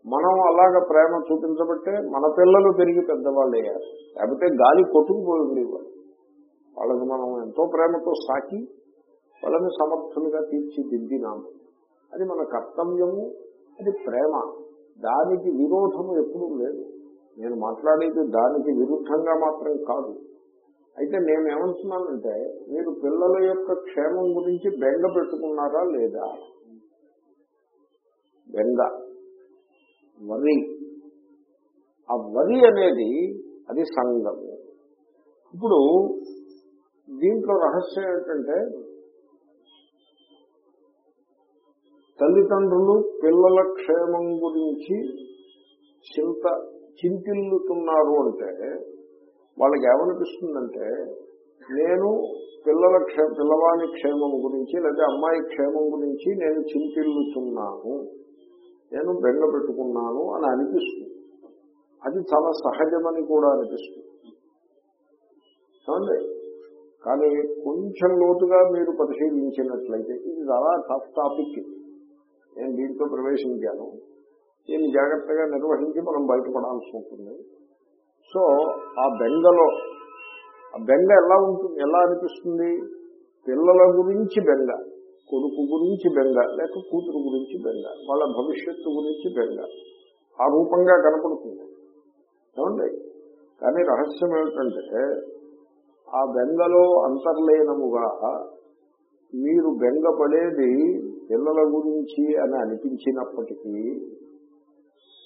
మనం అలాగ ప్రేమ చూపించబట్టే మన పిల్లలు పెరిగి పెద్దవాళ్ళు అయ్యారు లేకపోతే గాలి కొట్టుకుపోయి ఉండేవాళ్ళు వాళ్ళకి మనం ఎంతో ప్రేమతో సాకి వాళ్ళని సమర్థులుగా తీర్చిదిద్దినాము. అది మన కర్తవ్యము అది ప్రేమ. దానికి విరోధము ఎప్పుడూ లేదు. నేను మాట్లాడేది దానికి విరుద్ధంగా మాత్రం కాదు. అయితే నేను ఏమంటున్నానంటే మీరు పిల్లల యొక్క క్షేమం గురించి బెంగ పెట్టుకున్నారా లేదా? బెంగ. వరి. ఆ వరి అనేది అది సంగము ఇప్పుడు దీంట్లో రహస్యం ఏంటంటే తల్లిదండ్రులు పిల్లల క్షేమం గురించి చింత చింతిల్లుతున్నారు అంటే వాళ్ళకి ఏమనిపిస్తుందంటే నేను పిల్లల క్షే పిల్లవాని క్షేమం గురించి లేదా అమ్మాయి క్షేమం గురించి నేను చింతిల్లుతున్నాను నేను బెంగ పెట్టుకున్నాను అని అనిపిస్తుంది. అది చాలా సహజమని కూడా అనిపిస్తుంది. ఏమండి? కానీ కొంచెం లోతుగా మీరు పరిశీలించినట్లయితే ఇది చాలా టఫ్ టాపిక్ ఇది నేను దీంట్లో ప్రవేశించాను. దీన్ని జాగ్రత్తగా నిర్వహించి మనం బయటపడాల్సి ఉంటుంది. సో ఆ బెంగలో ఆ బెంగ ఎలా ఉంటుంది? ఎలా అనిపిస్తుంది? పిల్లల గురించి బెంగ కొడుకు గురించి బెంగ లేక కూతురు గురించి బెంగ వాళ్ళ భవిష్యత్తు గురించి బెంగ. ఆ రూపంగా కనపడుతుంది. ఏమండి? కానీ రహస్యం ఏమిటంటే ఆ బెంగలో అంతర్లీనముగా మీరు బెంగపడేది పిల్లల గురించి అని అనిపించినప్పటికీ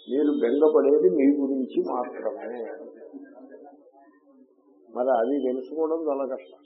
మీరు బెంగపడేది మీ గురించి మాత్రమే. మరి అది తెలుసుకోవడం చాలా కష్టం.